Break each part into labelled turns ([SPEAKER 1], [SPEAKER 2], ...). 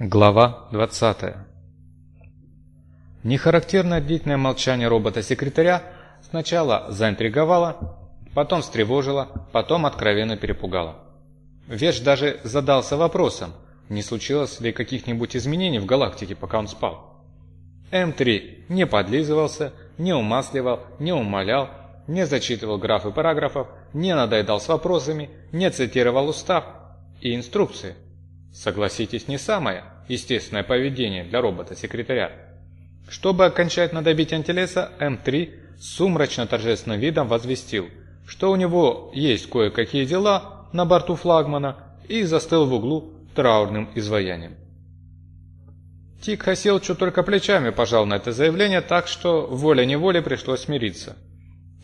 [SPEAKER 1] Глава 20 Нехарактерное длительное молчание робота-секретаря сначала заинтриговало, потом встревожило, потом откровенно перепугало. Веш даже задался вопросом, не случилось ли каких-нибудь изменений в галактике, пока он спал. М3 не подлизывался, не умасливал, не умолял, не зачитывал графы параграфов, не надоедал с вопросами, не цитировал устав и инструкции. Согласитесь, не самое естественное поведение для робота-секретаря. Чтобы окончательно добить антилеса, М3 с сумрачно-торжественным видом возвестил, что у него есть кое-какие дела на борту флагмана и застыл в углу траурным изваянием. Тик Хаселчу только плечами пожал на это заявление, так что волей-неволей пришлось смириться.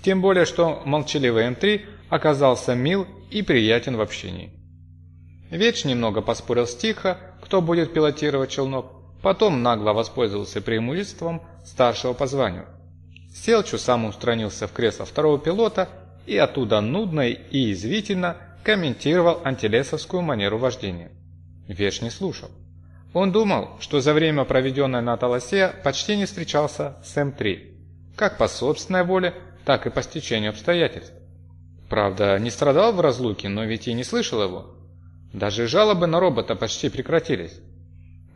[SPEAKER 1] Тем более, что молчаливый М3 оказался мил и приятен в общении. Веч немного поспорил с Тихо, кто будет пилотировать челнок, потом нагло воспользовался преимуществом старшего по званию. Селчу сам устранился в кресло второго пилота и оттуда нудно и извительно комментировал антилесовскую манеру вождения. Веш не слушал. Он думал, что за время, проведенное на Таласе, почти не встречался с М3, как по собственной воле, так и по стечению обстоятельств. Правда, не страдал в разлуке, но ведь и не слышал его. Даже жалобы на робота почти прекратились.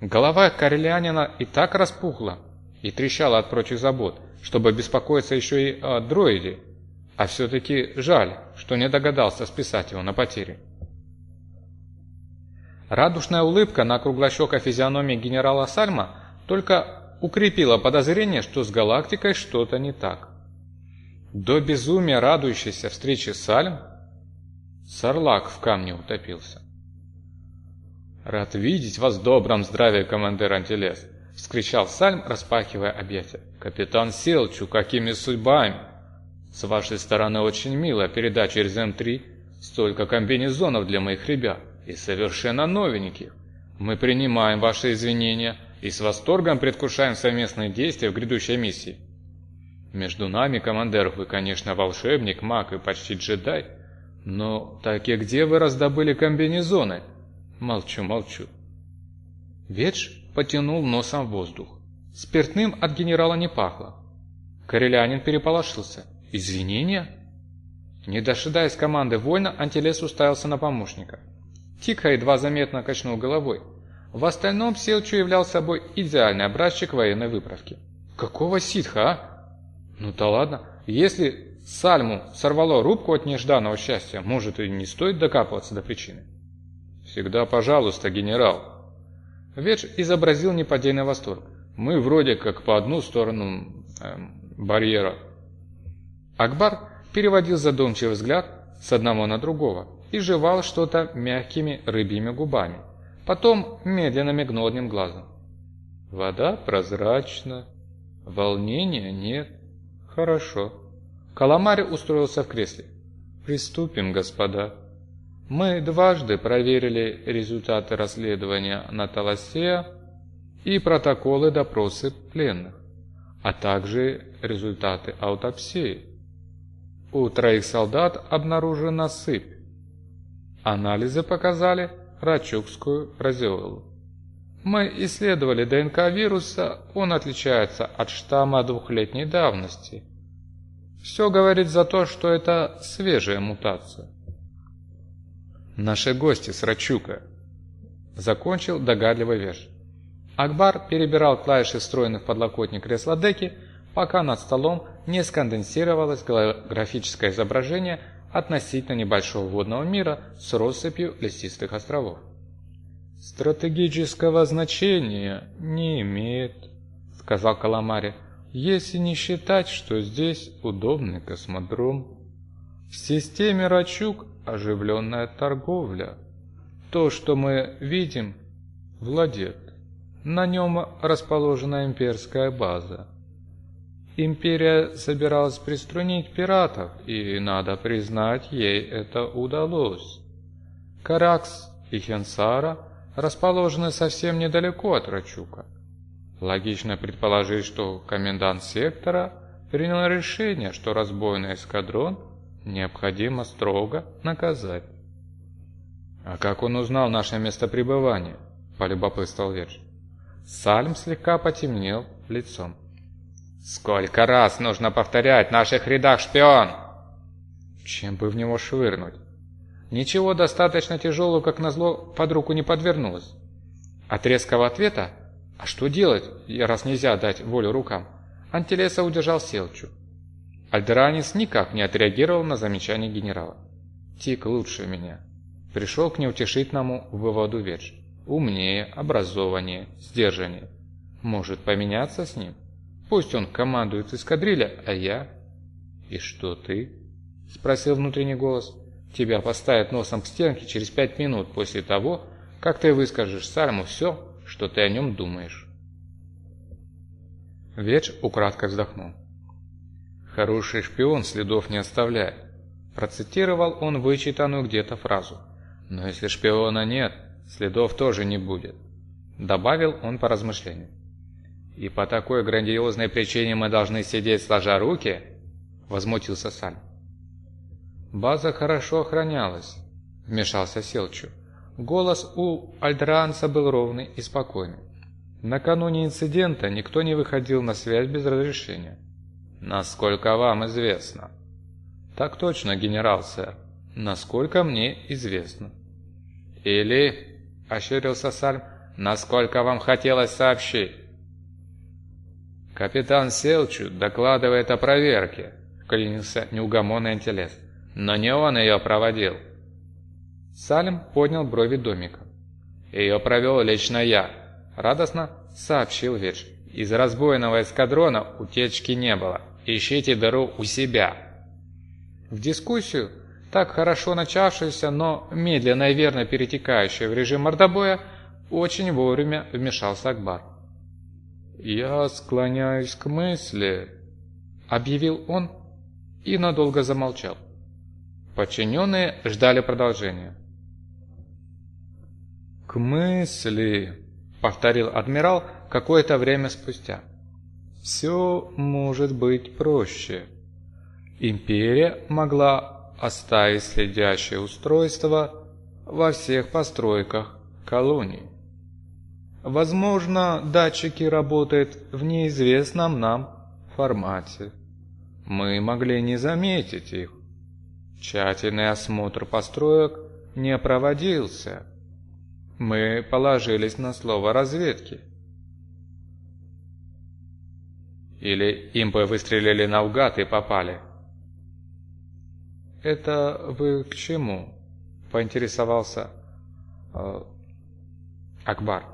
[SPEAKER 1] Голова Карелианина и так распухла и трещала от прочих забот, чтобы беспокоиться еще и о дроиде. А все-таки жаль, что не догадался списать его на потери. Радушная улыбка на круглощекой физиономии генерала Сальма только укрепила подозрение, что с галактикой что-то не так. До безумия радующейся встрече Сальм Сарлак в камне утопился. «Рад видеть вас в добром здравии, командир Антилес!» — вскричал Сальм, распахивая объятия. «Капитан Селчу, какими судьбами?» «С вашей стороны очень мило передать через М3 столько комбинезонов для моих ребят, и совершенно новеньких. Мы принимаем ваши извинения и с восторгом предвкушаем совместные действия в грядущей миссии. Между нами, командир, вы, конечно, волшебник, маг и почти джедай, но так и где вы раздобыли комбинезоны?» Молчу, молчу. Ветш потянул носом в воздух. Спиртным от генерала не пахло. Корелянин переполошился. «Извинения?» Не дожидаясь команды вольно, Антилес уставился на помощника. Тикха едва заметно качнул головой. В остальном Селчу являл собой идеальный образчик военной выправки. «Какого ситха, а?» «Ну-то ладно. Если Сальму сорвало рубку от нежданного счастья, может и не стоит докапываться до причины». «Всегда пожалуйста, генерал». Ведж изобразил неподдельный восторг. «Мы вроде как по одну сторону эм, барьера». Акбар переводил задумчивый взгляд с одного на другого и жевал что-то мягкими рыбьими губами. Потом медленно мигнул одним глазом. «Вода прозрачна, волнения нет. Хорошо». Каламарь устроился в кресле. «Приступим, господа». Мы дважды проверили результаты расследования на Таласе и протоколы допросы пленных, а также результаты аутопсии. У троих солдат обнаружена сыпь. Анализы показали рачукскую разеолу. Мы исследовали ДНК вируса, он отличается от штамма двухлетней давности. Все говорит за то, что это свежая мутация. «Наши гости с Рачука», — закончил догадливый Веш. Акбар перебирал клавиши встроенных в подлокотник кресла деки, пока над столом не сконденсировалось графическое изображение относительно небольшого водного мира с россыпью лесистых островов. «Стратегического значения не имеет», — сказал Каламари, «если не считать, что здесь удобный космодром». В системе Рачук оживленная торговля. То, что мы видим, владет. На нем расположена имперская база. Империя собиралась приструнить пиратов, и, надо признать, ей это удалось. Каракс и Хенсара расположены совсем недалеко от Рачука. Логично предположить, что комендант сектора принял решение, что разбойный эскадрон – необходимо строго наказать. А как он узнал наше место пребывания? – полюбопытствовал Ведж. Сальм слегка потемнел лицом. «Сколько раз нужно повторять в наших рядах шпион!» Чем бы в него швырнуть? Ничего достаточно тяжелого, как назло, под руку не подвернулось. От резкого ответа «А что делать, раз нельзя дать волю рукам?» Антилеса удержал Селчу. Альдеранец никак не отреагировал на замечание генерала. «Тик лучше меня». Пришел к неутешительному выводу Ведж. Умнее, образованнее, сдержаннее. Может поменяться с ним? Пусть он командует эскадрилья, а я... «И что ты?» – спросил внутренний голос. «Тебя поставят носом к стенке через пять минут после того, как ты выскажешь Сарму все, что ты о нем думаешь». Ведж украдкой вздохнул. «Хороший шпион следов не оставляет», – процитировал он вычитанную где-то фразу. «Но если шпиона нет, следов тоже не будет», – добавил он по размышлению. «И по такой грандиозной причине мы должны сидеть сложа руки?» – возмутился Саль. «База хорошо охранялась», – вмешался Селчу. Голос у Альдранца был ровный и спокойный. Накануне инцидента никто не выходил на связь без разрешения. Насколько вам известно? Так точно, генерал, сэр. Насколько мне известно. Или, ощерился Сальм, насколько вам хотелось сообщить? Капитан Селчу докладывает о проверке, клянился неугомонный антилес. Но не он ее проводил. Салим поднял брови домика. Ее провел лично я, Радостно сообщил Ведж. Из разбойного эскадрона утечки не было. Ищите дыру у себя. В дискуссию, так хорошо начавшуюся, но медленно и верно перетекающую в режим мордобоя, очень вовремя вмешался Акбар. «Я склоняюсь к мысли», — объявил он и надолго замолчал. Подчиненные ждали продолжения. «К мысли», повторил адмирал какое-то время спустя. Все может быть проще. Империя могла оставить следящее устройство во всех постройках колонии. Возможно, датчики работают в неизвестном нам формате. Мы могли не заметить их. Тщательный осмотр построек не проводился. Мы положились на слово разведки. Или импы выстрелили наугад и попали. «Это вы к чему?» – поинтересовался э, Акбар.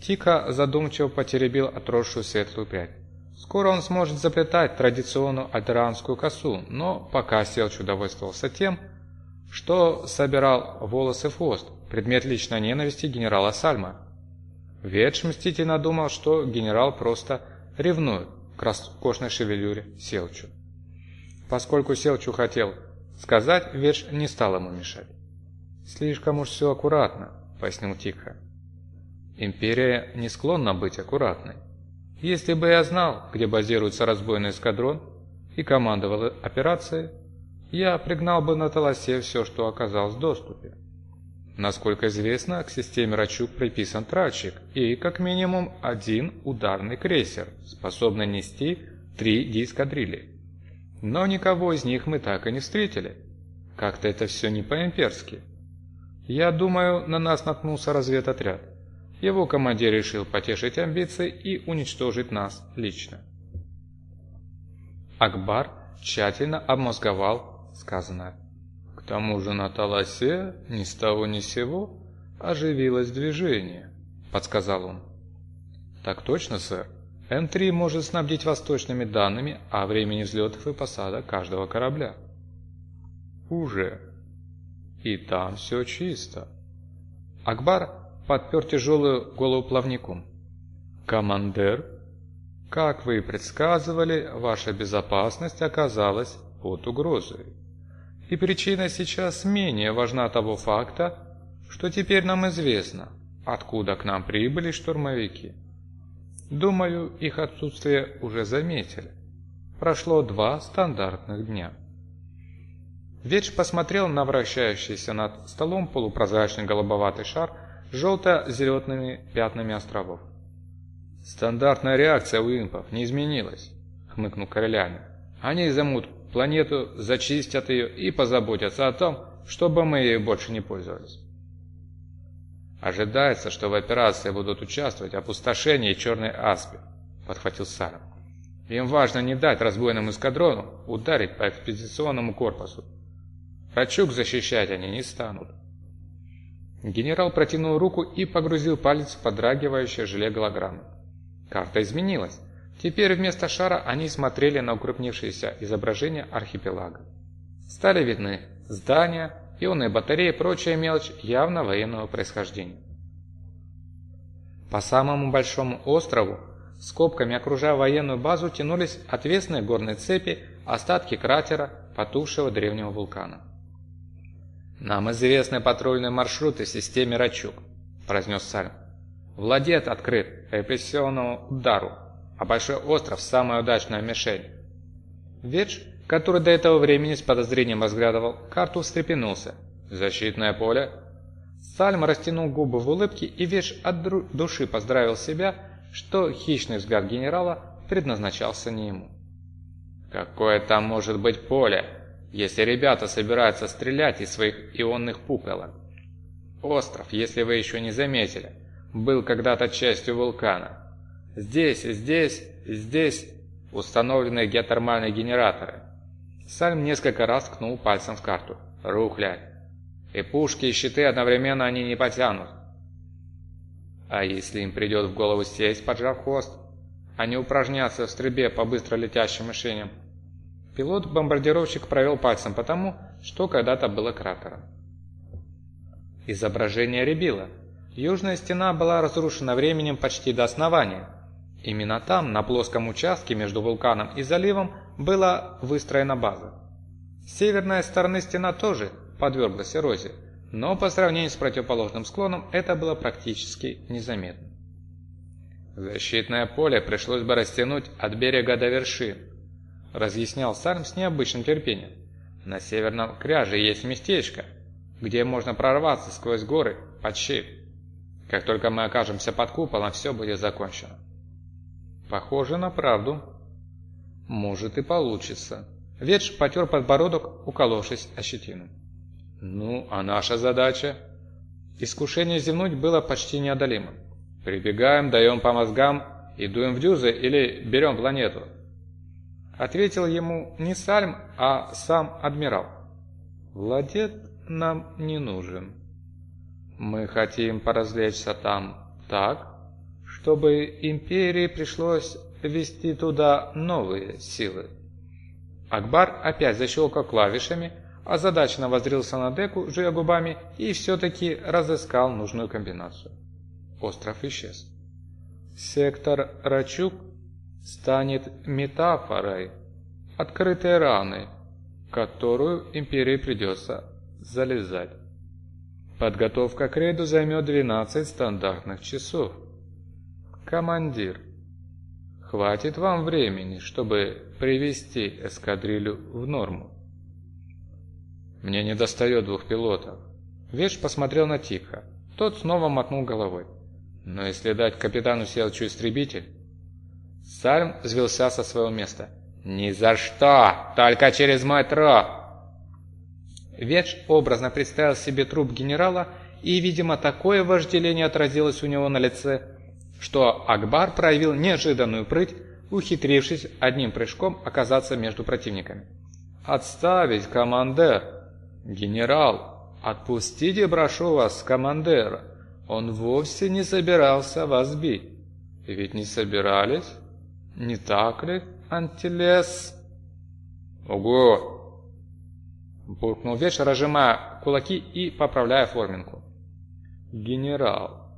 [SPEAKER 1] Тика задумчиво потеребил отросшую светлую прядь. Скоро он сможет заплетать традиционную альтеранскую косу, но пока Селч удовольствовался тем, что собирал волосы в хвост, предмет личной ненависти генерала Сальма. Ветш мстительно думал, что генерал просто ревнует к роскошной шевелюре Селчу. Поскольку Селчу хотел сказать, Ветш не стал ему мешать. «Слишком уж все аккуратно», — пояснил Тихо. «Империя не склонна быть аккуратной. Если бы я знал, где базируется разбойный эскадрон и командовал операцией, я пригнал бы на Таласе все, что оказалось в доступе. Насколько известно, к системе Рачук приписан тральщик и как минимум один ударный крейсер, способный нести три дискадрильи. Но никого из них мы так и не встретили. Как-то это все не по-имперски. Я думаю, на нас наткнулся разведотряд. Его командир решил потешить амбиции и уничтожить нас лично. Акбар тщательно обмозговал сказанное тому же на Таласе ни с того ни сего оживилось движение, подсказал он. Так точно, сэр. М3 может снабдить восточными данными о времени взлетов и посадок каждого корабля. Уже. И там все чисто. Акбар подпер тяжелую голову плавником. Командир, как вы и предсказывали, ваша безопасность оказалась под угрозой и причина сейчас менее важна того факта, что теперь нам известно, откуда к нам прибыли штурмовики. Думаю, их отсутствие уже заметили. Прошло два стандартных дня. Ветч посмотрел на вращающийся над столом полупрозрачный голубоватый шар желто-зелеными пятнами островов. «Стандартная реакция у импов не изменилась», — хмыкнул Королянин. «Они займут планету, зачистят ее и позаботятся о том, чтобы мы ею больше не пользовались». «Ожидается, что в операции будут участвовать опустошение и черный аспид», — подхватил Сара. «Им важно не дать разбойному эскадрону ударить по экспедиционному корпусу. Рачук защищать они не станут». Генерал протянул руку и погрузил палец в подрагивающее желе голограммы. Карта изменилась. Теперь вместо шара они смотрели на укрупнившееся изображение архипелага. Стали видны здания, ионные батареи и прочая мелочь явно военного происхождения. По самому большому острову, скобками окружая военную базу, тянулись отвесные горные цепи, остатки кратера потухшего древнего вулкана. «Нам известны патрульные маршруты в системе Рачук», – произнес Сальм. «Владет открыт репрессионному удару, а Большой остров – самая удачная мишень». Ведж, который до этого времени с подозрением разглядывал карту, встрепенулся. «Защитное поле?» Сальм растянул губы в улыбке и Ведж от души поздравил себя, что хищный взгляд генерала предназначался не ему. «Какое там может быть поле?» если ребята собираются стрелять из своих ионных пуколок. Остров, если вы еще не заметили, был когда-то частью вулкана. Здесь, здесь, здесь установлены геотермальные генераторы. Сальм несколько раз ткнул пальцем в карту. Рухлядь. И пушки, и щиты одновременно они не потянут. А если им придет в голову сесть, поджав хвост, а не упражняться в стрельбе по быстро летящим мишеням, Пилот-бомбардировщик провел пальцем по тому, что когда-то было кратером. Изображение рябило. Южная стена была разрушена временем почти до основания. Именно там, на плоском участке между вулканом и заливом, была выстроена база. С северной стороны стена тоже подверглась эрозии, но по сравнению с противоположным склоном это было практически незаметно. Защитное поле пришлось бы растянуть от берега до вершин, — разъяснял Сарм с необычным терпением. «На северном кряже есть местечко, где можно прорваться сквозь горы под щит. Как только мы окажемся под куполом, все будет закончено». «Похоже на правду». «Может и получится». Ветш потер подбородок, уколовшись о щетину. «Ну, а наша задача?» Искушение зевнуть было почти неодолимым. «Прибегаем, даем по мозгам и дуем в дюзы или берем планету?» Ответил ему не Сальм, а сам адмирал. «Владет нам не нужен. Мы хотим поразвлечься там так, чтобы империи пришлось ввести туда новые силы». Акбар опять защелкал клавишами, озадаченно воззрился на деку, жуя губами, и все-таки разыскал нужную комбинацию. Остров исчез. Сектор Рачук станет метафорой открытой раны, которую империи придется залезать. Подготовка к рейду займет 12 стандартных часов. Командир, хватит вам времени, чтобы привести эскадрилью в норму. Мне не достает двух пилотов. Веш посмотрел на Тихо. Тот снова мотнул головой. Но если дать капитану Селчу истребитель, Сальм взвелся со своего места. «Ни за что! Только через труп!» Ветш образно представил себе труп генерала, и, видимо, такое вожделение отразилось у него на лице, что Акбар проявил неожиданную прыть, ухитрившись одним прыжком оказаться между противниками. «Отставить, командир!» «Генерал, отпустите, прошу вас, командира! Он вовсе не собирался вас бить!» «Ведь не собирались?» Не так ли, антилес? Ого! Буркнул вечер, разжимая кулаки и поправляя форминку. Генерал,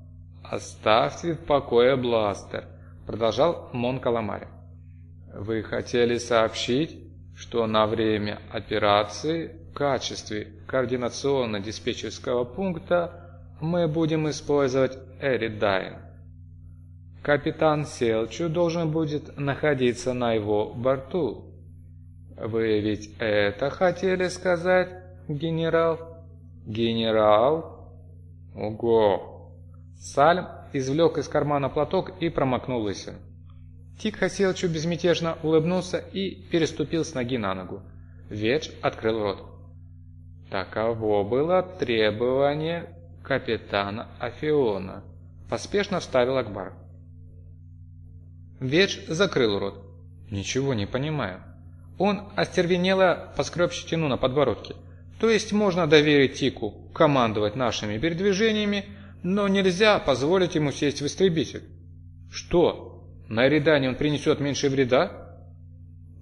[SPEAKER 1] оставьте в покое бластер, продолжал Мон Каламари. Вы хотели сообщить, что на время операции в качестве координационно-диспетчерского пункта мы будем использовать Эридайн. Капитан Селчу должен будет находиться на его борту. Вы ведь это хотели сказать, генерал? Генерал? Ого! Сальм извлек из кармана платок и промокнул лысину. Тик Хасиловичу безмятежно улыбнулся и переступил с ноги на ногу. Ведж открыл рот. Таково было требование капитана Афиона. Поспешно вставил Акбар. Ведж закрыл рот. Ничего не понимаю. Он остервенело поскреб щетину на подбородке. То есть можно доверить Тику командовать нашими передвижениями, но нельзя позволить ему сесть в истребитель. Что, на Эридане он принесет меньше вреда?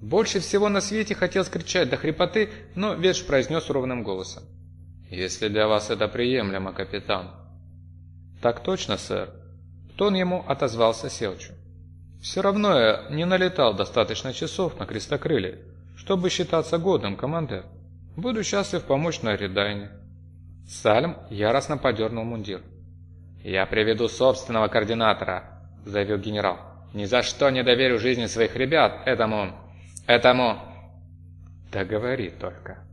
[SPEAKER 1] Больше всего на свете хотел скричать до хрипоты, но Ведж произнес ровным голосом. «Если для вас это приемлемо, капитан». «Так точно, сэр». Тон ему отозвался Селчу. «Все равно я не налетал достаточно часов на крестокрыле, чтобы считаться годным, командир». Буду счастлив помочь на Редайне». Сальм яростно подернул мундир. «Я приведу собственного координатора», — заявил генерал. «Ни за что не доверю жизни своих ребят этому... этому...» «Да говори только».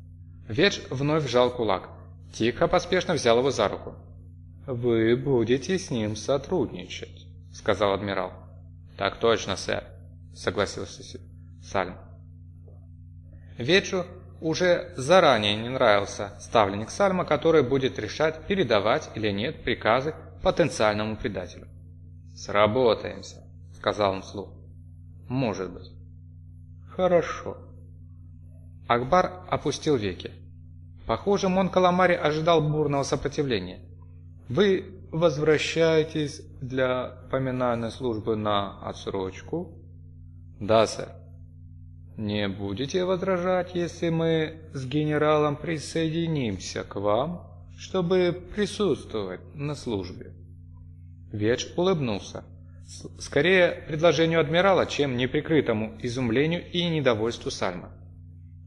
[SPEAKER 1] Ведж вновь сжал кулак. Тихо поспешно взял его за руку. «Вы будете с ним сотрудничать», — сказал адмирал. «Так точно, сэр», — согласился Сальм. Веджу уже заранее не нравился ставленник Сальма, который будет решать, передавать или нет приказы потенциальному предателю. «Сработаемся», — сказал он вслух. «Может быть». «Хорошо». Акбар опустил веки. Похоже, Мон Каламари ожидал бурного сопротивления. «Вы возвращаетесь для поминальной службы на отсрочку?» «Да, сэр». Не будете возражать, если мы с генералом присоединимся к вам, чтобы присутствовать на службе?» Ведж улыбнулся. Скорее предложению адмирала, чем неприкрытому изумлению и недовольству Сальма.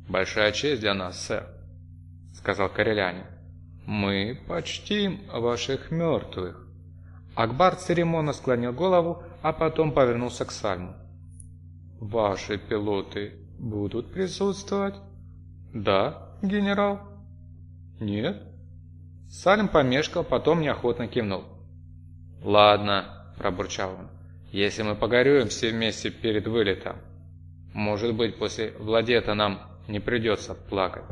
[SPEAKER 1] «Большая честь для нас, сэр», — сказал корелянин. «Мы почтим ваших мертвых». Акбар церемонно склонил голову, а потом повернулся к Сальму. «Ваши пилоты будут присутствовать?» «Да, генерал». «Нет?» Салим помешкал, потом неохотно кивнул. «Ладно», – пробурчал он, – «если мы погорюем все вместе перед вылетом, может быть, после Владета нам не придется плакать».